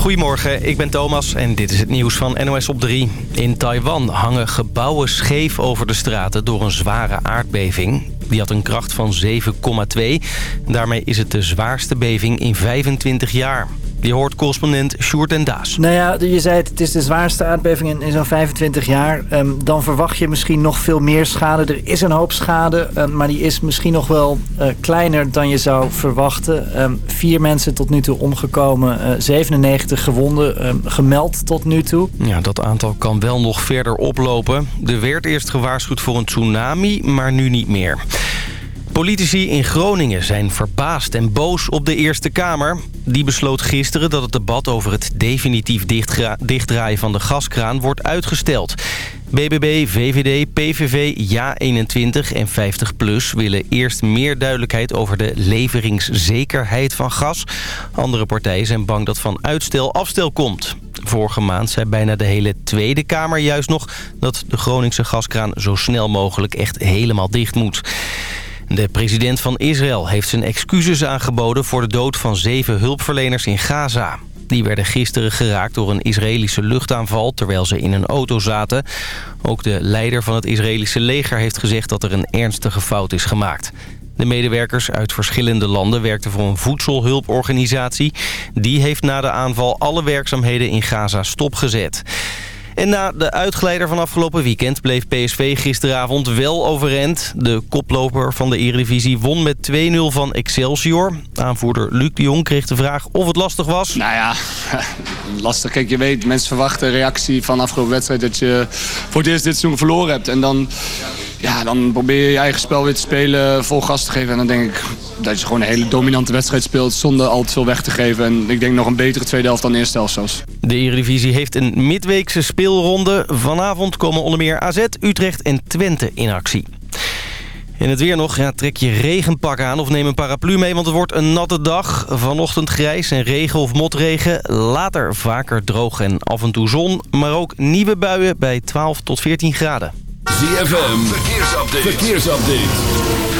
Goedemorgen, ik ben Thomas en dit is het nieuws van NOS op 3. In Taiwan hangen gebouwen scheef over de straten door een zware aardbeving. Die had een kracht van 7,2. Daarmee is het de zwaarste beving in 25 jaar. Je hoort correspondent Sjoerd en Daas. Nou ja, je zei het, het is de zwaarste aardbeving in, in zo'n 25 jaar. Ehm, dan verwacht je misschien nog veel meer schade. Er is een hoop schade, ehm, maar die is misschien nog wel uh, kleiner dan je zou verwachten. Um, vier mensen tot nu toe omgekomen, uh, 97 gewonden gemeld tot nu toe. Ja, dat aantal kan wel nog verder oplopen. Er werd eerst gewaarschuwd voor een tsunami, maar nu niet meer. Politici in Groningen zijn verbaasd en boos op de Eerste Kamer. Die besloot gisteren dat het debat over het definitief dichtdraaien van de gaskraan wordt uitgesteld. BBB, VVD, PVV, Ja21 en 50PLUS willen eerst meer duidelijkheid over de leveringszekerheid van gas. Andere partijen zijn bang dat van uitstel afstel komt. Vorige maand zei bijna de hele Tweede Kamer juist nog dat de Groningse gaskraan zo snel mogelijk echt helemaal dicht moet. De president van Israël heeft zijn excuses aangeboden voor de dood van zeven hulpverleners in Gaza. Die werden gisteren geraakt door een Israëlische luchtaanval terwijl ze in een auto zaten. Ook de leider van het Israëlische leger heeft gezegd dat er een ernstige fout is gemaakt. De medewerkers uit verschillende landen werkten voor een voedselhulporganisatie. Die heeft na de aanval alle werkzaamheden in Gaza stopgezet. En na de uitgeleider van afgelopen weekend bleef PSV gisteravond wel overeind. De koploper van de Eredivisie won met 2-0 van Excelsior. Aanvoerder Luc de Jong kreeg de vraag of het lastig was. Nou ja, lastig. Kijk, je weet, mensen verwachten reactie van afgelopen wedstrijd... dat je voor het eerst dit seizoen verloren hebt. En dan ja, dan probeer je je eigen spel weer te spelen, vol gas te geven. En dan denk ik dat je gewoon een hele dominante wedstrijd speelt zonder al te veel weg te geven. En ik denk nog een betere tweede helft dan eerste helft zelfs. De Eredivisie heeft een midweekse speelronde. Vanavond komen onder meer AZ, Utrecht en Twente in actie. In het weer nog, ja, trek je regenpak aan of neem een paraplu mee... want het wordt een natte dag. Vanochtend grijs en regen of motregen. Later vaker droog en af en toe zon. Maar ook nieuwe buien bij 12 tot 14 graden. ZFM, verkeersupdate. verkeersupdate.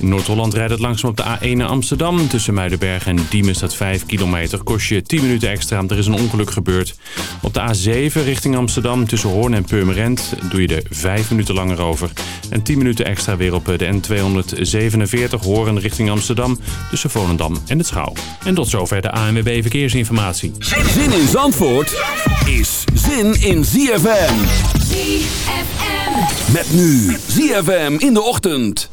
In Noord-Holland rijdt het langzaam op de A1 naar Amsterdam. Tussen Muidenberg en Diemen staat 5 kilometer. Kost je 10 minuten extra, er is een ongeluk gebeurd. Op de A7 richting Amsterdam tussen Hoorn en Purmerend doe je er 5 minuten langer over. En 10 minuten extra weer op de N247 Hoorn richting Amsterdam tussen Volendam en het Schouw. En tot zover de ANWB Verkeersinformatie. Zin in Zandvoort is zin in ZFM. ZFM. Met nu ZFM in de ochtend.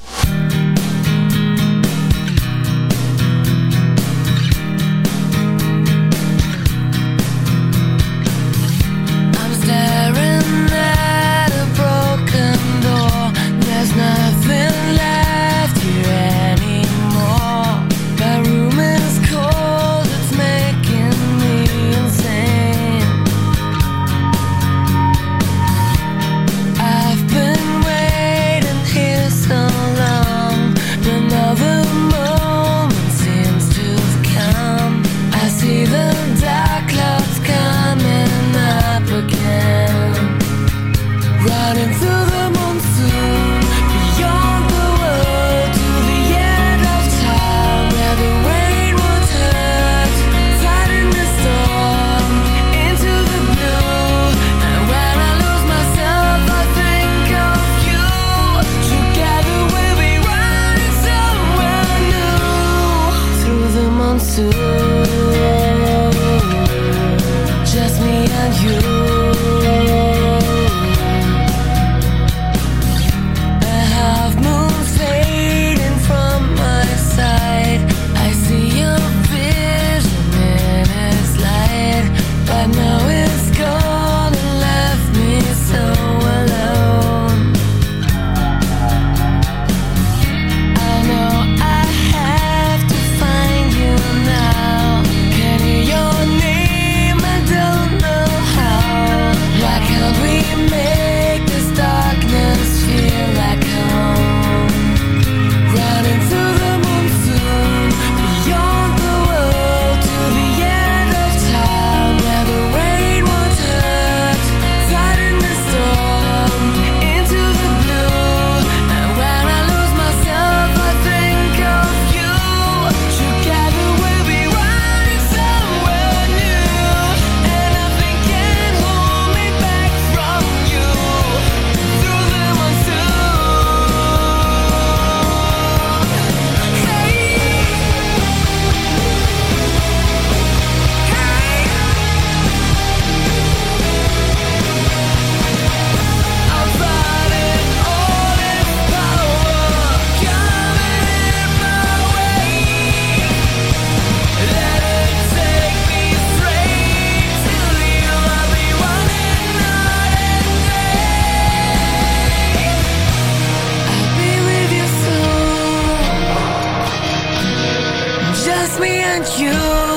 You.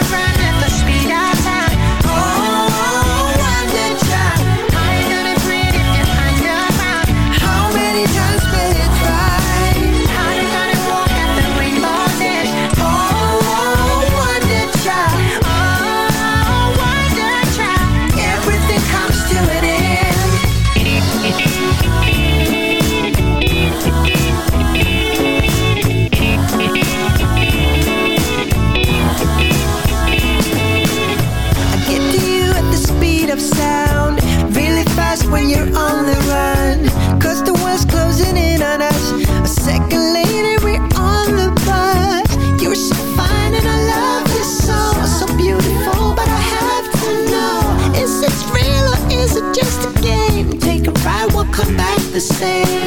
say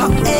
top.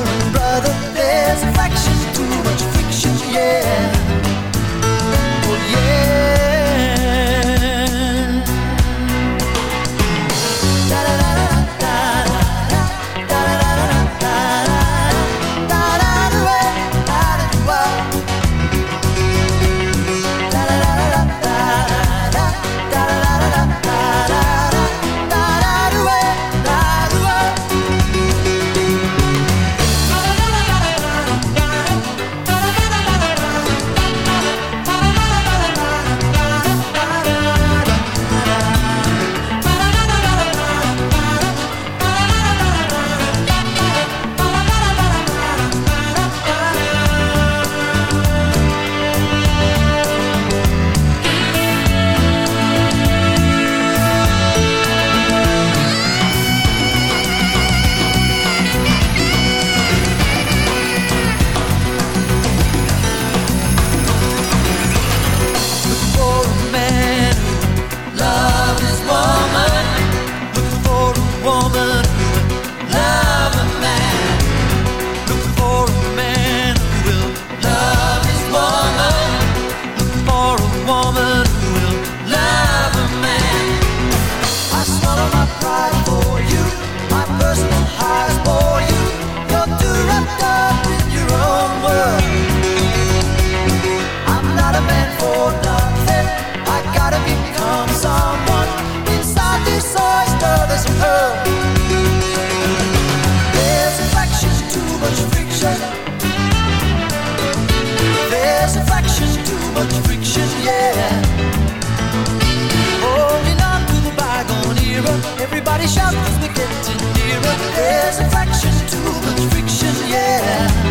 first heart. Everybody shout we're getting nearer There's a too much friction, yeah.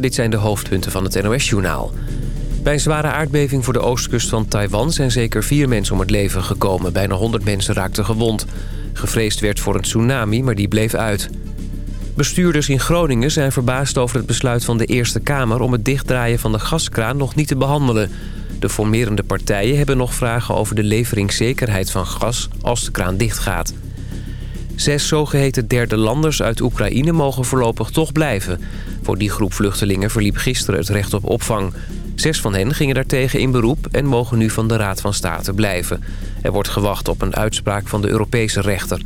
Dit zijn de hoofdpunten van het NOS-journaal. Bij een zware aardbeving voor de oostkust van Taiwan... zijn zeker vier mensen om het leven gekomen. Bijna 100 mensen raakten gewond. Gevreesd werd voor een tsunami, maar die bleef uit. Bestuurders in Groningen zijn verbaasd over het besluit van de Eerste Kamer... om het dichtdraaien van de gaskraan nog niet te behandelen. De formerende partijen hebben nog vragen over de leveringszekerheid van gas... als de kraan dichtgaat. Zes zogeheten derde landers uit Oekraïne mogen voorlopig toch blijven. Voor die groep vluchtelingen verliep gisteren het recht op opvang. Zes van hen gingen daartegen in beroep en mogen nu van de Raad van State blijven. Er wordt gewacht op een uitspraak van de Europese rechter.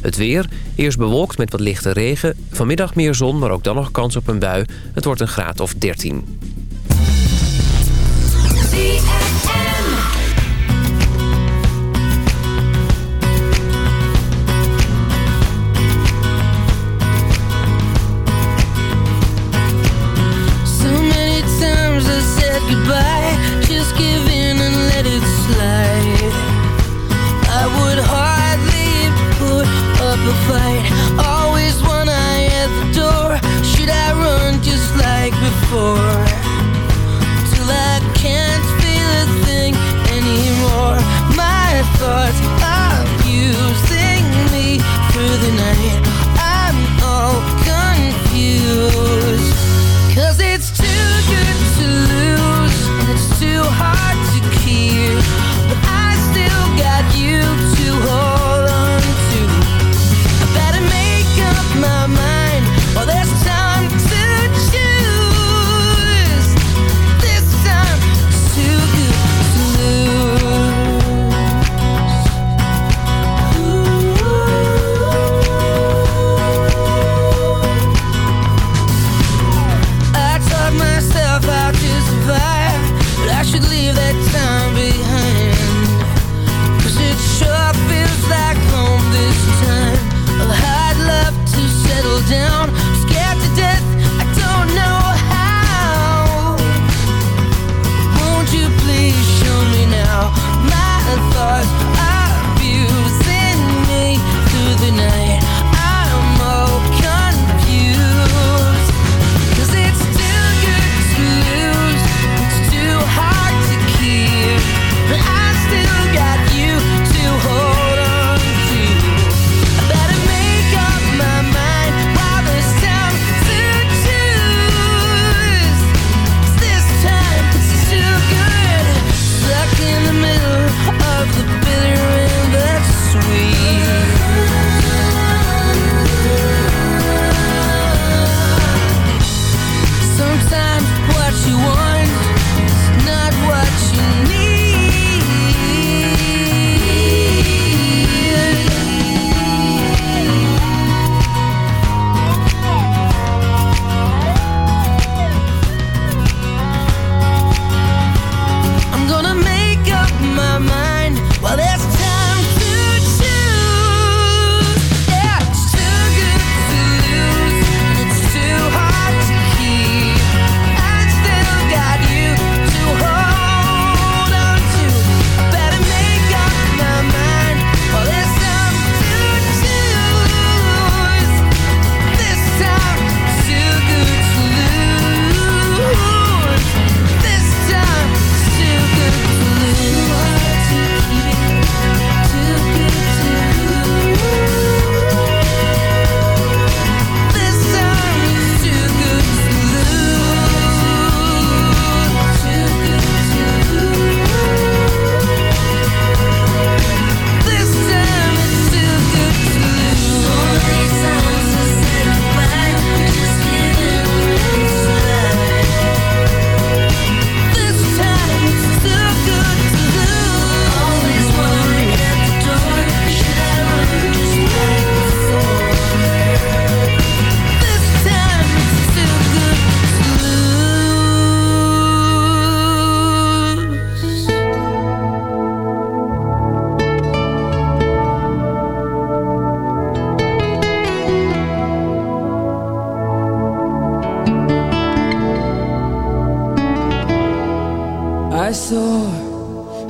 Het weer, eerst bewolkt met wat lichte regen. Vanmiddag meer zon, maar ook dan nog kans op een bui. Het wordt een graad of 13.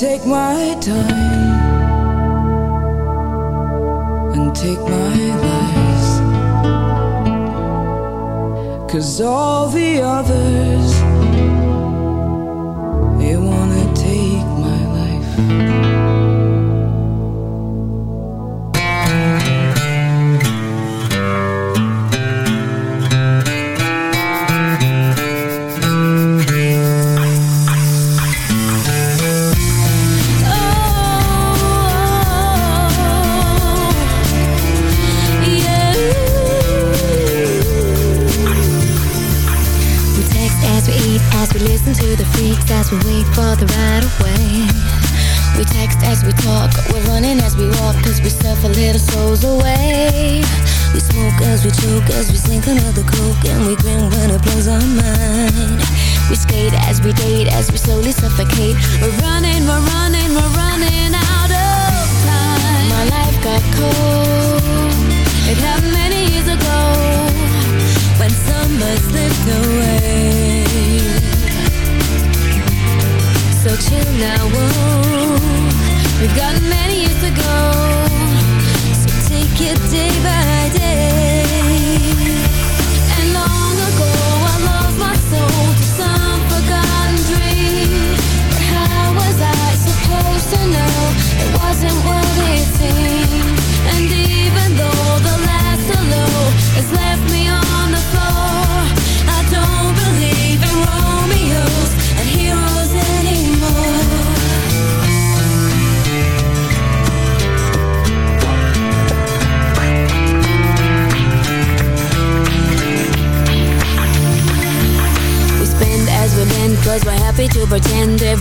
take my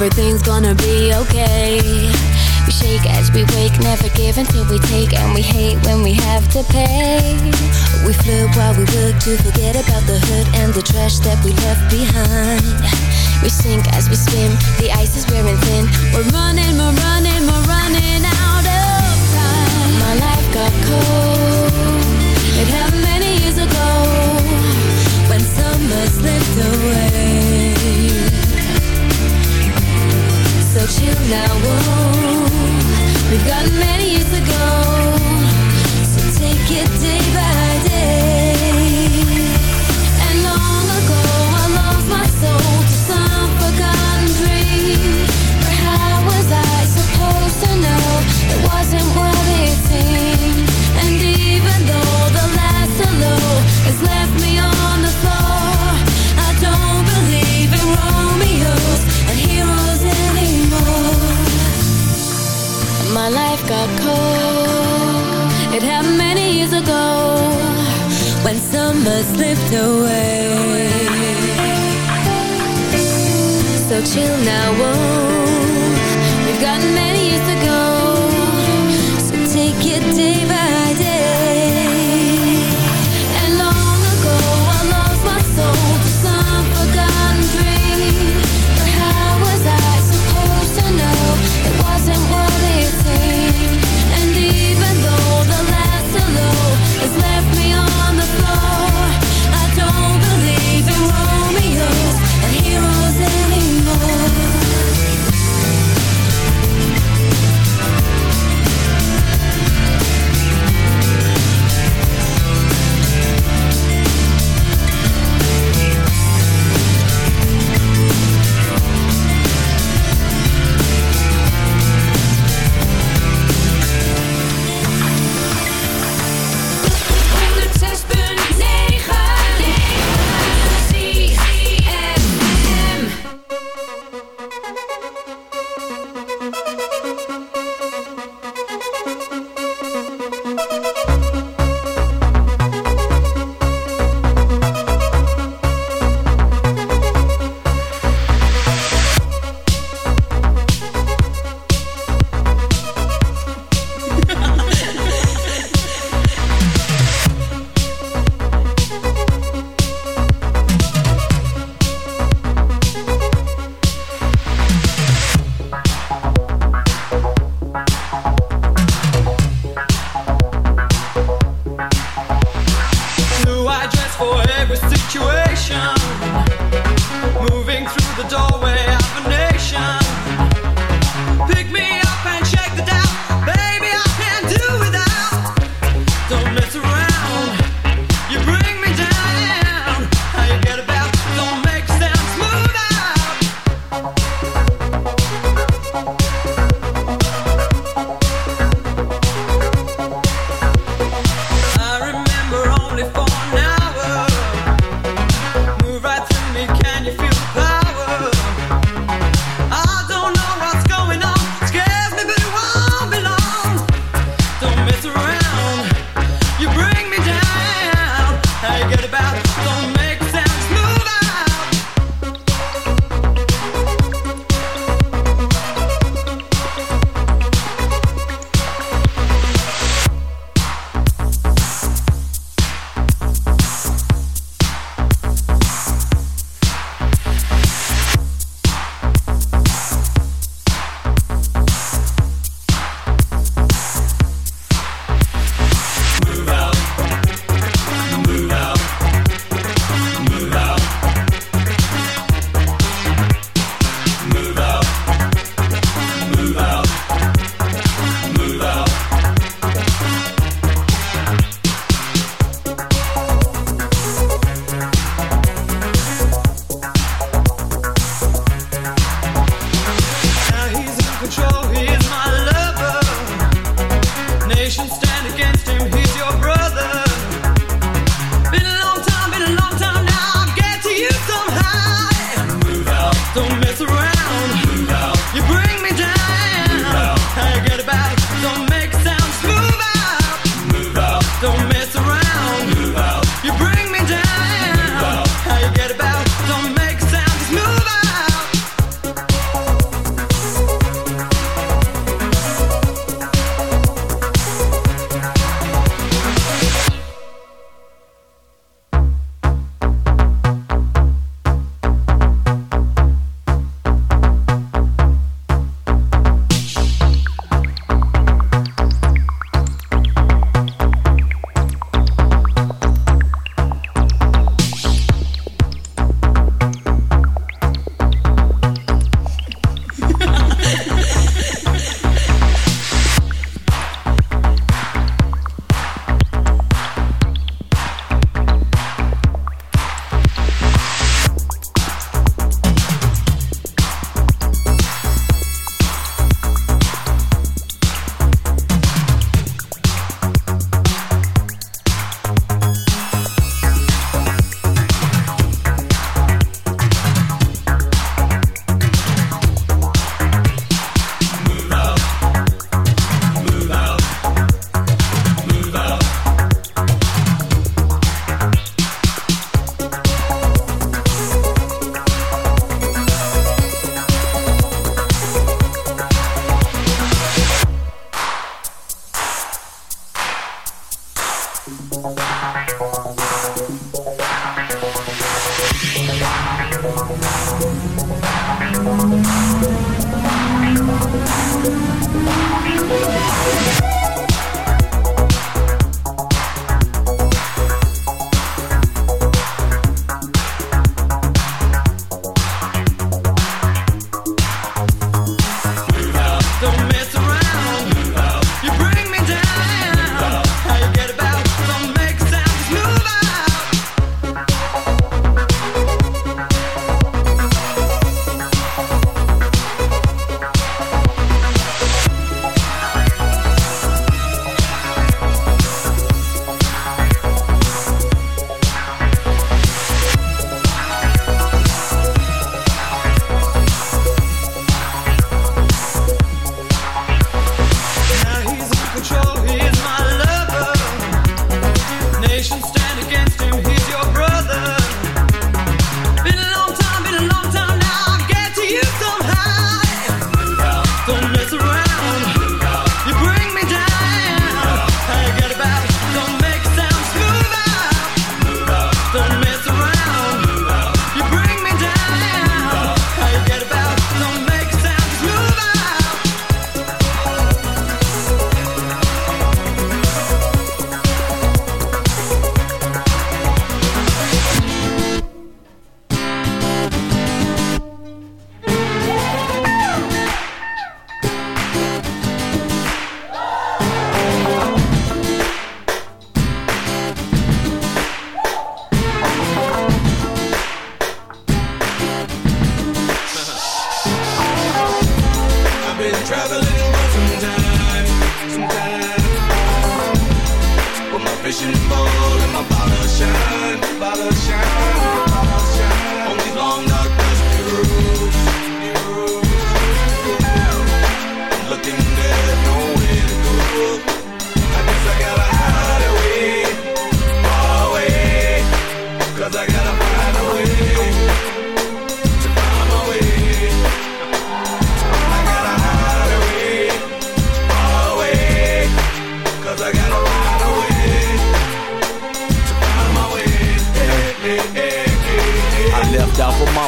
everything's gonna be okay. We shake as we wake, never give until we take. And we hate when we have to pay. We float while we work to forget about the hurt And the trash that we left behind. We sink as we swim, the ice is wearing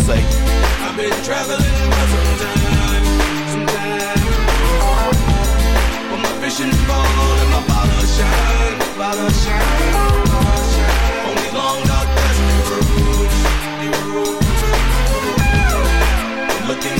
say, I've been traveling for some time, some time. With my fishing pole and my bottle shine, bottle shine, bottle shine. On these long dark dusty looking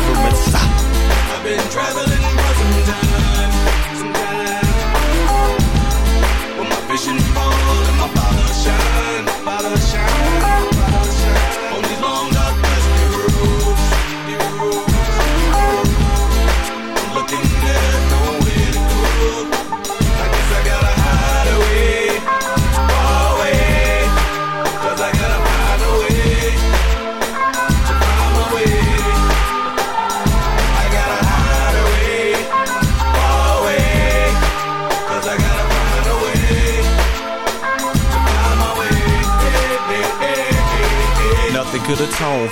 deliverance. I've been traveling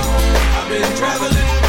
I've been traveling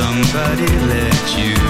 somebody let you